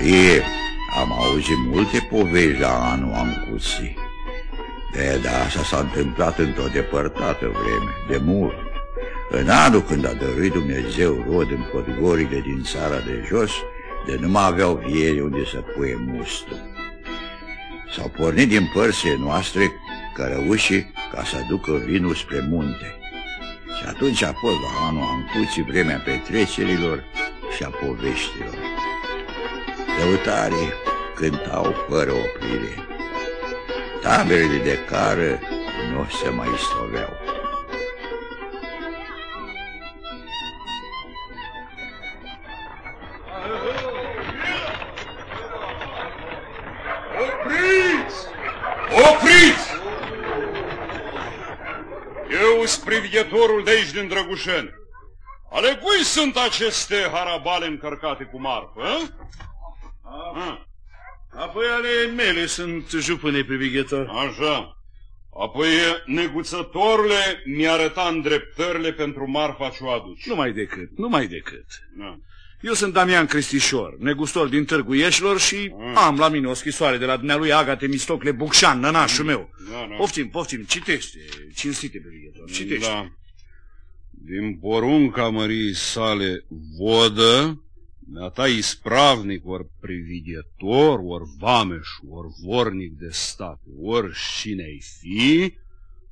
Mărie, am auzit multe povești la anul Ancuții. De, da, așa s-a întâmplat într-o depărtată vreme, de mult. În anul când a dăruit Dumnezeu rod în podgorile din țara de jos, de nu mai aveau vieri unde să puie mustul. S-au pornit din părțile noastre cărăușii ca să ducă vinul spre munte. Și atunci a fost la anul Ancuții vremea petrecerilor și a poveștilor. Lăutarii cântau fără oprire. Taberele de cară nu se mai stoveau. Opriți! Opriți! Eu sunt privighetorul de aici din Drăgușeni. Ale cui sunt aceste harabale încărcate cu marfă? Ah. Apoi ale mele sunt jupâne privighetor. Așa. Apoi, neguțătorule, mi-a arăta îndreptările pentru marfa ce o aduci. Numai decât, numai decât. Da. Eu sunt Damian Cristișor, negustor din Târgu Ieșilor și Mm. am la mine o scrisoare de la dumnealui Agate Mistocle Bucșan, nănașul meu. Da, da. Poftim, poftim, citește, cinstite privighetor, citește. Da. Din porunca mării sale vodă, ta ispravnic, ori privighetor, ori vameș, ori vornic de stat, ori cine-ai fi,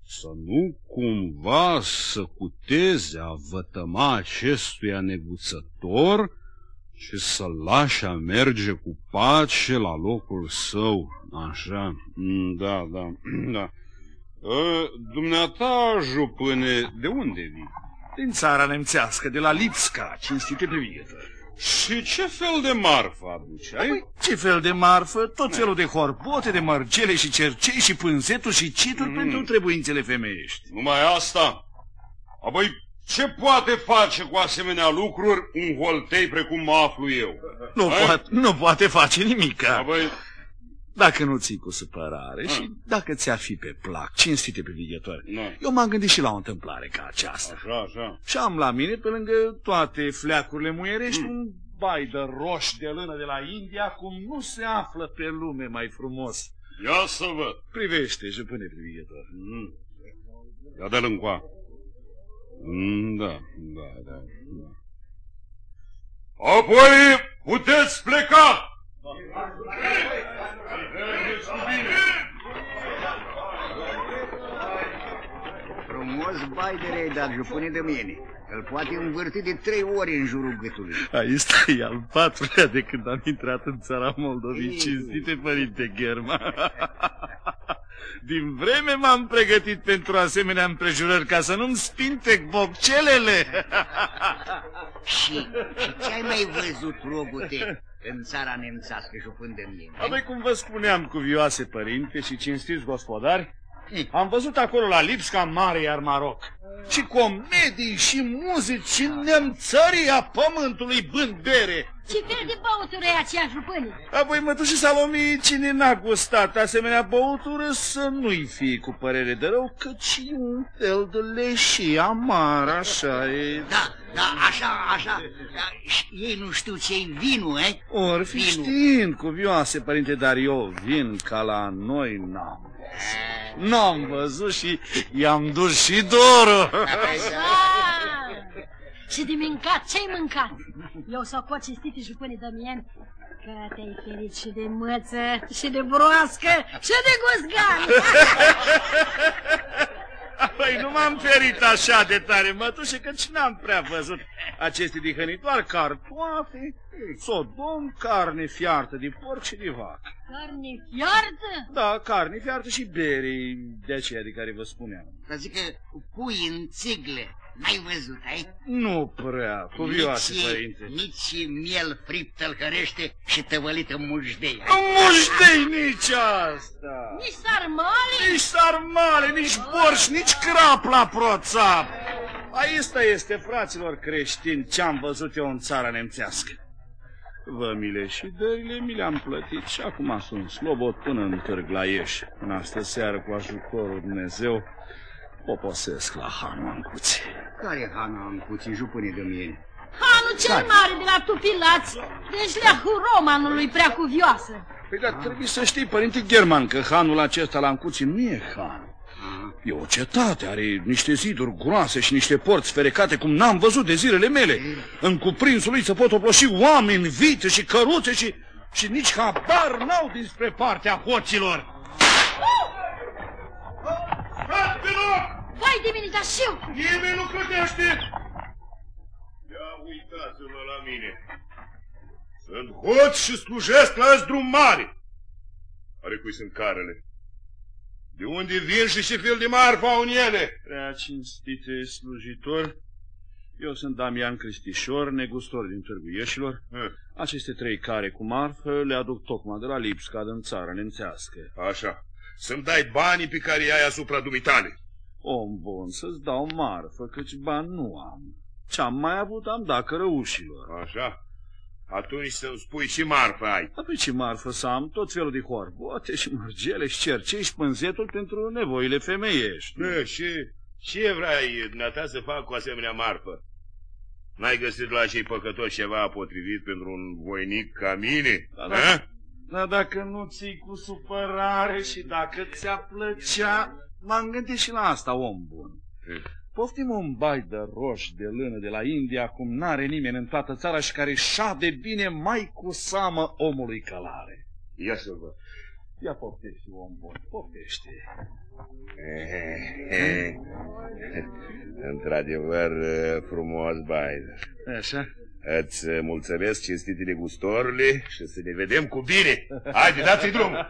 să nu cumva să cuteze a vătăma acestuia neguțător și să-l lași a merge cu pace la locul său. Așa, Mm, da, da, da. Ă, Dumneata, jupâne, de unde vii? Din țara nemțească, de la Lipsca, cinstite privighetor. Și ce fel de marfă aduci? Ai? Păi, ce fel de marfă? Tot felul de horbote, de mărgele și cercei și pânzeturi și cituri Mm. pentru trebuințele femeiești. Numai asta? Apoi, ce poate face cu asemenea lucruri un holtei precum mă aflu eu? Nu, Ai? poate, nu poate face nimic. Apoi, Dacă nu ții cu supărare și dacă ți-ar fi pe plac, cinstite privighetori. Da. Eu m-am gândit și la o întâmplare ca aceasta. așa, așa. Și am la mine, pe lângă toate fleacurile muierești, Mm. un bai de roș de lână de la India, cum nu se află pe lume mai frumos. Ia să văd. Privește, jupâne privighetor. Mm. Ia dă-l încoa. Mm, da, da, da, da. Apoi puteți pleca! Mergeți cu bine! Frumos bai de rei, dar jupâne de mine. Îl poate învârti de trei ori în jurul gâtului. Aici e al patrulea de când am intrat în țara Moldovei, cinstite părinte Germa. Din vreme m-am pregătit pentru asemenea împrejurări ca să nu-mi spintec boccelele. Și, și ce ai mai văzut, rogute, în țara nemțească, jupân de mine? Apoi, cum vă spuneam, cuvioase părinte și cinstiți gospodari, Mm. Am văzut acolo la Lipsca mare iar Maroc. Și comedii și muzici și nemțăria pământului bând bere. Ce fel de băutură e aceea, jupâne? Apoi mă și Salomii, cine n-a gustat asemenea băutură să nu-i fie cu părere de rău, căci e un fel de leșie amar, așa e. Da, da, așa, așa. Da, și ei nu știu ce-i vinul, eh? Or fi Vinul. știind, cuvioase părinte, dar eu vin ca la noi n-am. N-am văzut și i-am dus și dorul. Ah! Și de mâncat, ce-ai mâncat? Eu s-o cot cinstite, jupâne Damian, că te-ai ferit și de măță, și de broască, și de gusgan. Păi nu m-am ferit așa de tare, mătușe, căci n-am prea văzut aceste dihănitoare cartoafe, sodom, carne fiartă de porc și de vacă. Carne fiartă? Da, carne fiartă și bere, de aceea de care vă spuneam. Dar zic că pui în țigle, n-ai văzut, ai? Nu prea, cuvioase, nici, părinte. nici miel fript tălhărește și tăvălit în mușdei. Nu muștei nici asta! Nici sarmale? Nici sarmale, nici borș, nici crap la proțap! Aici este, fraților creștini, ce-am văzut eu în țara nemțească. Vămile și dările mi le-am plătit și acum sunt slobot până în târg la Ieși. În astă seară, cu ajutorul Dumnezeu, poposesc la Hanul Ancuții. Care Hana în puțin jupâne de mine? Hanul cel mare de la Tupilați, deci leahul romanului prea cuvioasă. Păi dar trebuie să știi, părinte German, că hanul acesta la Ancuții nu e han. E o cetate, are niște ziduri groase și niște porți ferecate cum n-am văzut de zilele mele. În cuprinsul lui se pot oploși oameni, vite și căruțe și, și nici habar n-au dinspre partea hoților. Vai de mine, dar și eu! Nimeni nu clătește! Ia uitați-vă la mine. Sunt hoț și slujesc la drum mare. Are cui sunt carele? De unde vin și ce fel de marfă au în ele? Prea cinstite slujitor, eu sunt Damian Cristișor, negustor din Târgu Ieșilor. Hă. Aceste trei care cu marfă le aduc tocmai de la Lipsca din țara nemțească. Așa. Să-mi dai banii pe care i-ai asupra dumitale. Om bun, să-ți dau marfă, căci bani nu am. Ce-am mai avut am dat cărăușilor. Așa. Atunci să-mi spui ce marfă ai. Apoi ce marfă să am? Tot felul de horbote și mărgele și cercei și pânzetul pentru nevoile femeiești. Bă, și ce vrei dumneata să fac cu asemenea marfă? N-ai găsit la cei păcătoși ceva potrivit pentru un voinic ca mine? Da, da. Ha? Dar dacă nu ții cu supărare și dacă ți-a plăcea, m-am gândit și la asta, om bun. Hmm. Poftim un bai de roș de lână de la India, cum n-are nimeni în toată țara și care șade bine mai cu seamă omului călare. Ia să văd. Ia poftește, om bun, poftește. Într-adevăr, frumos bai. Așa? Îți mulțumesc, cinstitele gustorile, și să ne vedem cu bine. Haide, dați-i drumul!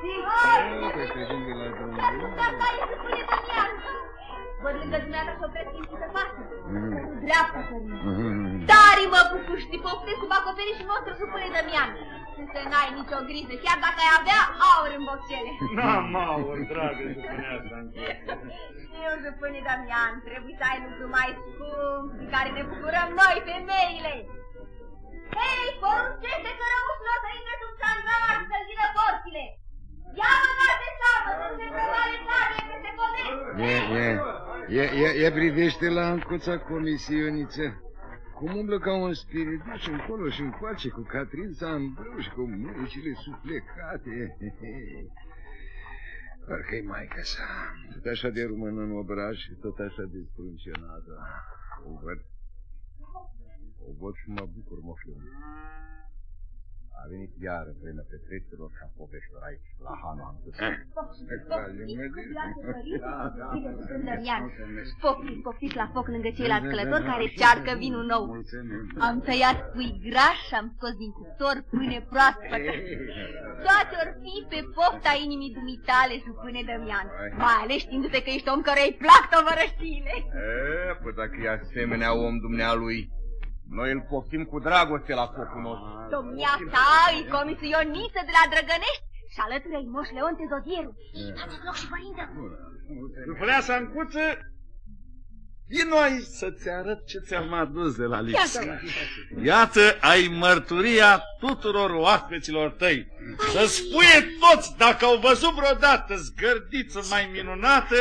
Punea să Asta e să pune Damian. Văd lângă dumneata și o preschimbi pe față. Cu dreapta, sărmă. Tari mă pupuși, te poftesc sub acoperișul nostru, supune Damian. Să n-ai nicio grijă, chiar dacă ai avea aur în boccele. N-am aur, dragă, și punea să Eu, supune Damian, trebuie să ai lucru mai scump, de care ne bucurăm noi, femeile. Hei, poruncește cărăușilor să intre sub sangar și să-ți vină porțile. E, e, e, e, e privește la încuța comisioniță. Cum umblă ca un spiriduș încolo și încoace cu catrința în brâu și cu mânicile suplecate. Parcă-i maica sa. Tot așa de rumână în obraj și tot așa de sprâncenată. O văd. O văd și mă bucur, mă fiu. A venit iar vremea petrecerilor ca poveștilor aici, la Hanu am dus. Poftiți, poftiți la foc lângă ceilalți călători care cearcă vinul nou. Am tăiat pui graș și am scos din cuptor pâine proaspătă. Toate or fi pe pofta inimii dumitale, supune Dămian. Mai ales știindu-te că ești om care îi plac tovărăștiile. E, păi dacă e asemenea om dumnealui, noi îl poftim cu dragoste la focul nostru. Domnia ta îi comisioniță de la Drăgănești și alături ai moș Leonte Zodieru. Dați loc și părinte. Dupunea să încuță, vino aici să-ți arăt ce ți-am adus de la Lipsca. Iată, ai mărturia tuturor oaspeților tăi. Să spuie toți dacă au văzut vreodată zgărdiță mai minunată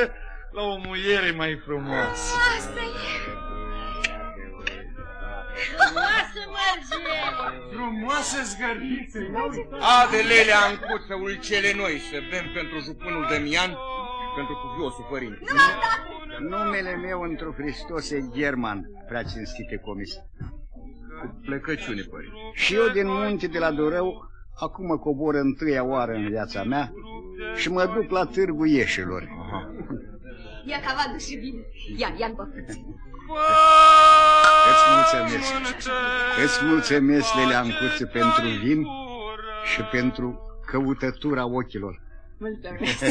la o muiere mai frumoasă. Asta e. Frumoasă merge! Frumoasă zgărdiță! Adelele ancuță ulcele noi să bem pentru jupânul Damian și pentru cuviosul părinte. Numele meu într Hristos e German, prea cinstite comis. Cu plecăciune, părinte. Și eu din munte de la Dorău, acum mă cobor întâia oară în viața mea și mă duc la târgu ieșilor. Ia ca v-a dus și bine. Ia, ia-n poftiți. Îți mulțumesc. Îți mulțumesc, Lelea Ancuță, pentru vin și pentru căutătura ochilor. Mulțumesc.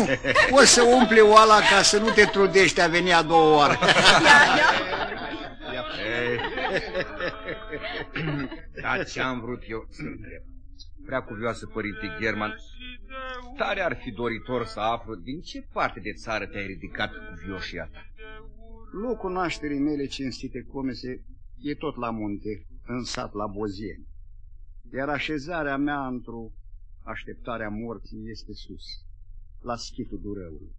O să umple oala ca să nu te trudești a veni a doua oară. Da, ce-am vrut eu să întreb. Prea cuvioasă, părinte German, Tare ar fi doritor să aflu din ce parte de țară te-ai ridicat cu vioșia ta. Locul nașterii mele cinstite comese e tot la munte, în sat la Bozieni. Iar așezarea mea într-o așteptarea morții este sus, la schitul durăului.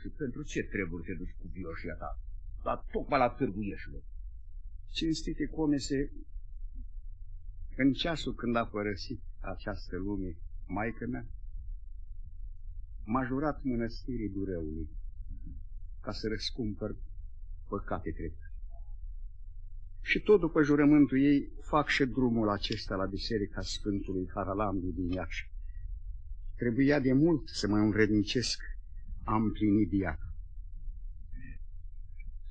Și pentru ce trebuie te duci cu vioșia ta? La, tocmai la târgu ieșilor. Cinstite comese, în ceasul când a părăsit această lume, maică mea, m-a jurat mănăstirii durăului ca să răscumpăr păcate treptate. Și tot după jurământul ei fac și drumul acesta la Biserica Sfântului Haralambi din Iași. Trebuia de mult să mă învrednicesc, am plinit diac.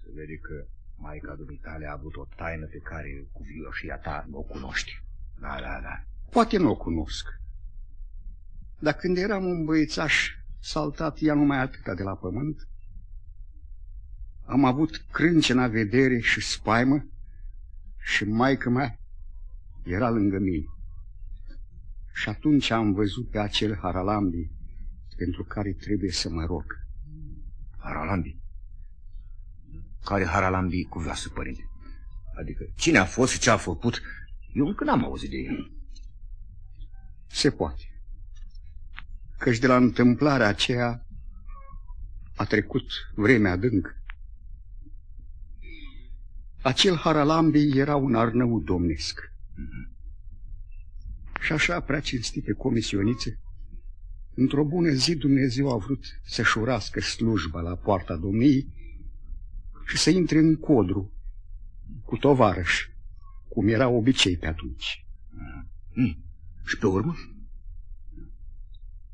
Se vede că Maica dumitale a avut o taină pe care cu vioșia ta nu o cunoști. Da, da, da. Poate nu o cunosc. Dar când eram un băiețaș saltat ea numai atâta de la pământ, am avut crâncena vedere și spaimă și maică mea era lângă mine. Și atunci am văzut pe acel Haralambi pentru care trebuie să mă rog. Haralambi? Care Haralambi cu voasă, părinte? Adică cine a fost și ce a făcut? Eu încă n-am auzit de el. Se poate. Căci de la întâmplarea aceea a trecut vremea adâncă. Acel Haralambi era un arnău domnesc. Mm -hmm. Și așa, prea cinstite comisionițe, într-o bună zi Dumnezeu a vrut să-și urască slujba la poarta domniei și să intre în codru cu tovarăș, cum era obicei pe atunci. Mm. Și pe urmă?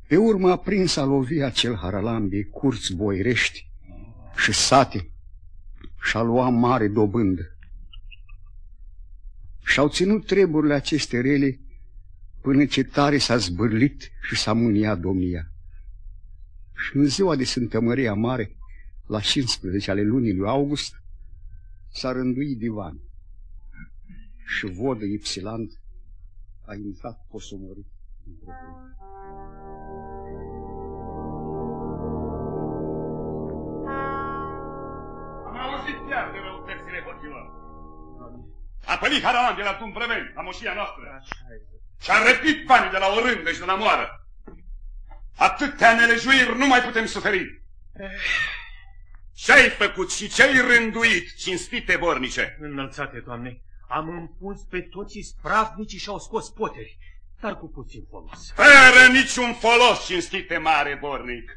Pe urmă a prins a lovi acel Haralambi curți boirești și sate și-a luat mare dobândă. Și-au ținut treburile aceste rele până ce tare s-a zbârlit și s-a mâniat domnia. Și în ziua de Sfântă Măria Mare, la 15 ale lunii lui August, s-a rânduit divan și vodă Ipsilant a intrat posomorât într-o iar de răutățile hoților. A pălit Haralan de la Tumbrăveni, la moșia noastră. Și a răpit banii de la o rândă și de la moară. Atâtea nelejuiri nu mai putem suferi. Ce-ai făcut și ce-ai rânduit, cinstite vornice? Înălțate, Doamne, am împuns pe toți spravnicii și au scos poteri, dar cu puțin folos. Fără niciun folos, cinstite mare vornic.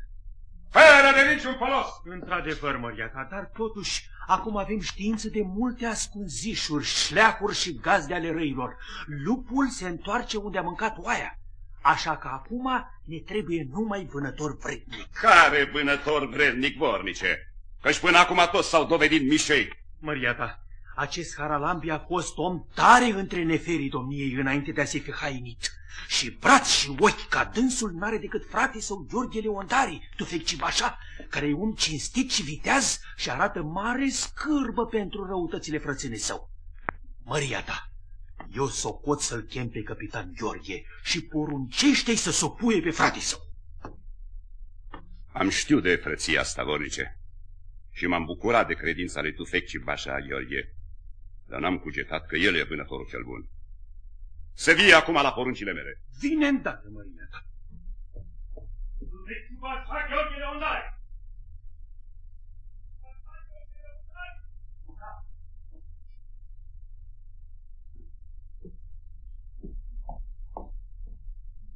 Fără de niciun folos. Într-adevăr, măria ta, dar totuși acum avem știință de multe ascunzișuri, șleacuri și gazde ale răilor. Lupul se întoarce unde a mâncat oaia. Așa că acum ne trebuie numai vânător vrednic. Care vânător vrednic, vornice? Căci până acum toți s-au dovedit mișei. Măria ta, acest Haralambi a fost om tare între neferii domniei înainte de a se fi hainit. Și braț și ochi ca dânsul n-are decât frate sau Gheorghe Leondari, tufec Cibașa, care e un cinstit și viteaz și arată mare scârbă pentru răutățile frăține său. Măria ta, eu socot să-l chem pe capitan Gheorghe și poruncește-i să sopuie pe frate său. Am știut de frăția asta, vornice, și m-am bucurat de credința lui Tufec Cibașa Gheorghe, dar n-am cugetat că el e vânătorul cel bun. Să vie acum la poruncile mele. Vine îndată, mărimea ta.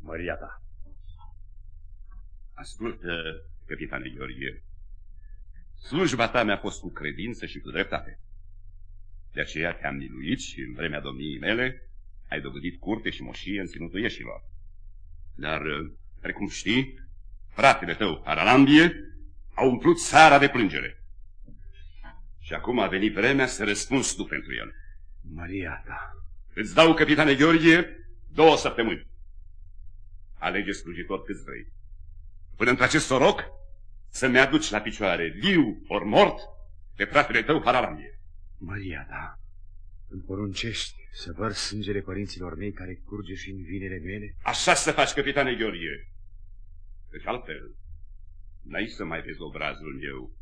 Maria ta. Ascultă, capitane Gheorghe. Slujba ta mi-a fost cu credință și cu dreptate. De aceea te-am miluit și în vremea domniei mele ai dovedit curte și moșie în ținutul ieșilor. Dar, uh, precum știi, fratele tău, Aralambie, a umplut țara de plângere. Și acum a venit vremea să răspunzi tu pentru el. Maria ta. Îți dau, capitane Gheorghe, două săptămâni. Alege slujitor câți vrei. Până într-acest soroc să-mi aduci la picioare, viu ori mort, pe fratele tău, Haralambie. Maria ta. Îmi poruncești să văr sângele părinților mei care curge și în vinele mele? Așa să faci, capitane Gheorghe. Deci altfel, n-ai să mai vezi obrazul meu,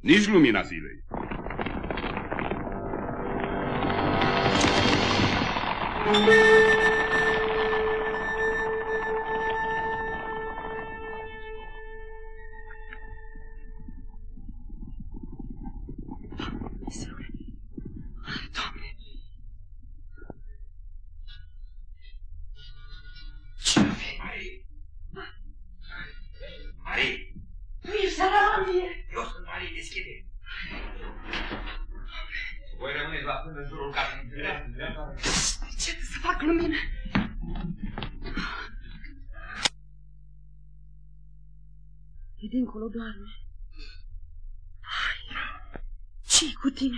nici lumina zilei.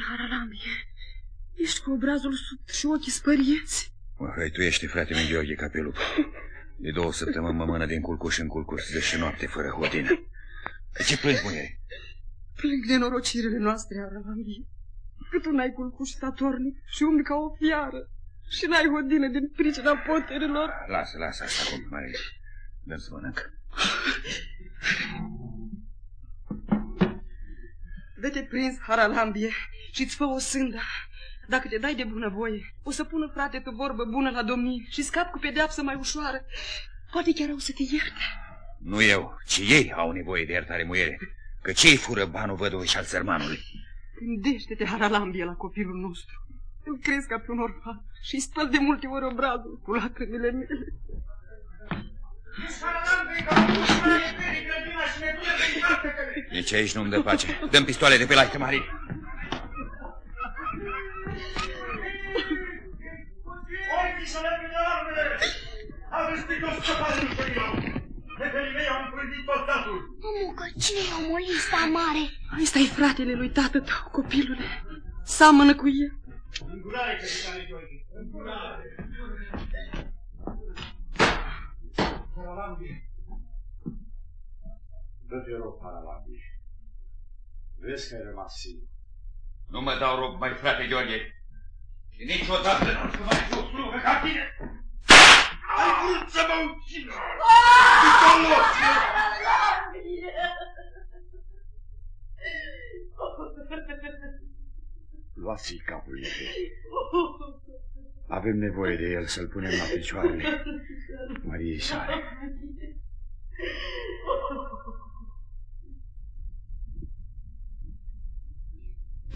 Haralambie? Ești cu obrazul sub și ochii spărieți. Mă ești frate meu, Gheorghe Capelup. De două săptămâni mă mână din culcuș în culcuș, zi și noapte, fără hodină. Ce plângi, muiere? Plâng de norocirile noastre, Haralambie. Cât un ai culcuș statornic și umbi ca o fiară. Și n-ai hodină din pricina poterilor. Lasă, lasă asta acum, Marie. Dă-mi să mănânc. Dă-te prins, Haralambie, și-ți fă o sândă. Dacă te dai de bunăvoie, o să pună frate tu vorbă bună la domnie și scap cu pedeapsă mai ușoară. Poate chiar o să te ierte. Nu eu, ci ei au nevoie de iertare, muiere. Că cei fură banul văduvei și al sărmanului. Gândește-te, Haralambie, la copilul nostru. Îl crezi ca pe un orfan și spăl de multe ori obrazul cu lacrimile mele. Nici aici nu-mi dă pace. Dăm pistoale de pe laică, Marie. Ochii să le prinde armele! Aveți picos scăpatul pe Neferii mei au împrândit tot datul. Mămucă, cine e omolista mare? Ăsta e fratele lui tată tău, copilule. Seamănă cu el. Îngurare, capitane Gheorghe, îngurare. Haralambie. Dă-te rog, Haralambie. Vezi că ai rămas singur. Nu mă dau rog, mai frate Gheorghe. Și niciodată nu o să mai fiu slugă ca tine. Ai vrut să mă ucidi! Luați-i capul ei. Avem nevoie de el să-l punem la picioarele Mariei sale.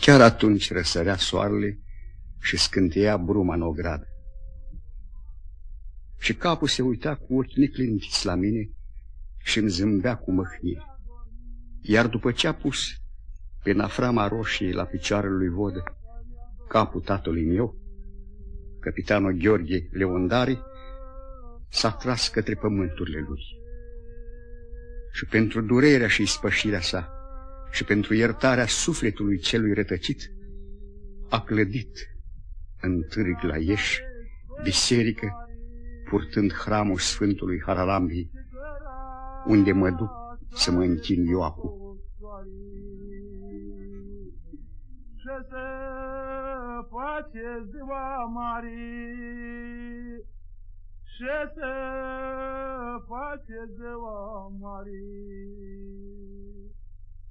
Chiar atunci răsărea soarele și scânteia bruma în ogradă. Și capul se uita cu ochi neclintiți la mine și îmi zâmbea cu măhnie. Iar după ce a pus pe naframa roșie la picioarele lui Vodă capul tatălui meu, capitanul Gheorghe Leondari, s-a tras către pământurile lui. Și pentru durerea și ispășirea sa și pentru iertarea sufletului celui rătăcit, a clădit în târg la Ieș, biserică, purtând hramul Sfântului Haralambii, unde mă duc să mă închin eu acum. Ce se face ziua mare, ce se face ziua mare.